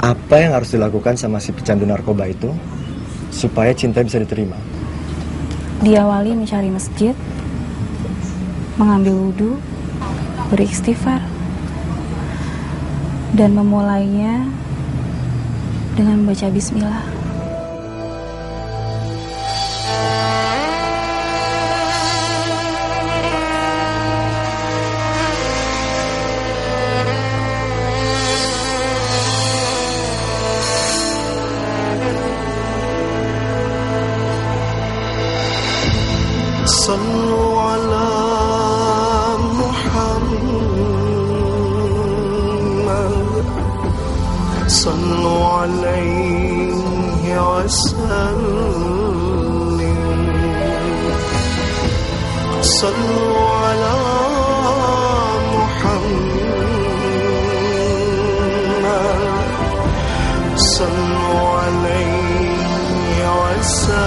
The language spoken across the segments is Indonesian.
Apa yang harus dilakukan sama si pecandu narkoba itu supaya cinta bisa diterima? Diawali mencari masjid, mengambil wudhu, beristighfar, dan memulainya dengan membaca bismillah. صلوا على محمد. صلوا عليه وسلم. صلوا على محمد. صلوا عليه وسلم.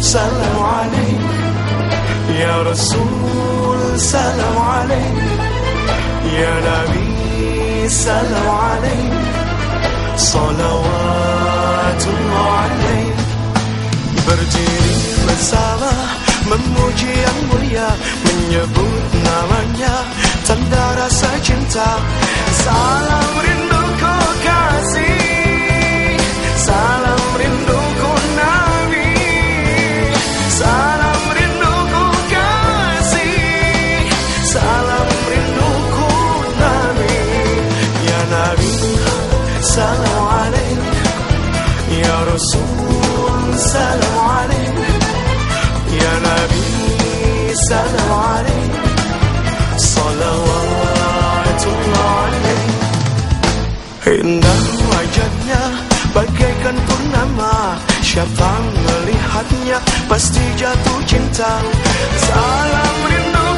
سلام عليك يا رسول سلام عليك يا نبي سلام عليك صلوات الله عليك berdiri bersama memuji yang mulia menyebut namanya tanda rasa cinta salam rinduku salam alaik salawatullah alaik Indah wajahnya bagaikan purnama. Siapa melihatnya. Pasti jatuh cinta. Salam rinduku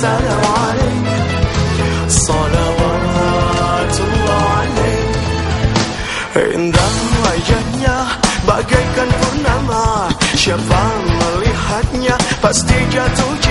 Salam alaik Salawatullah alaik Indah wajahnya bagaikan purnama. Siapa melihatnya pasti jatuh cinta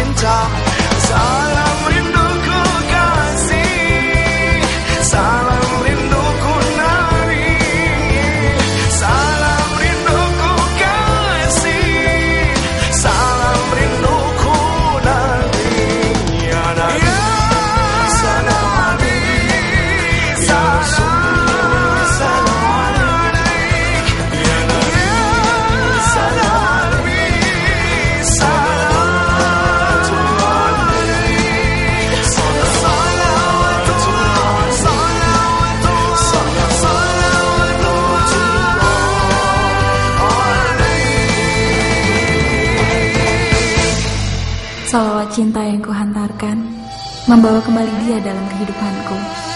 Salawat cinta yang kuhantarkan membawa kembali dia dalam kehidupanku.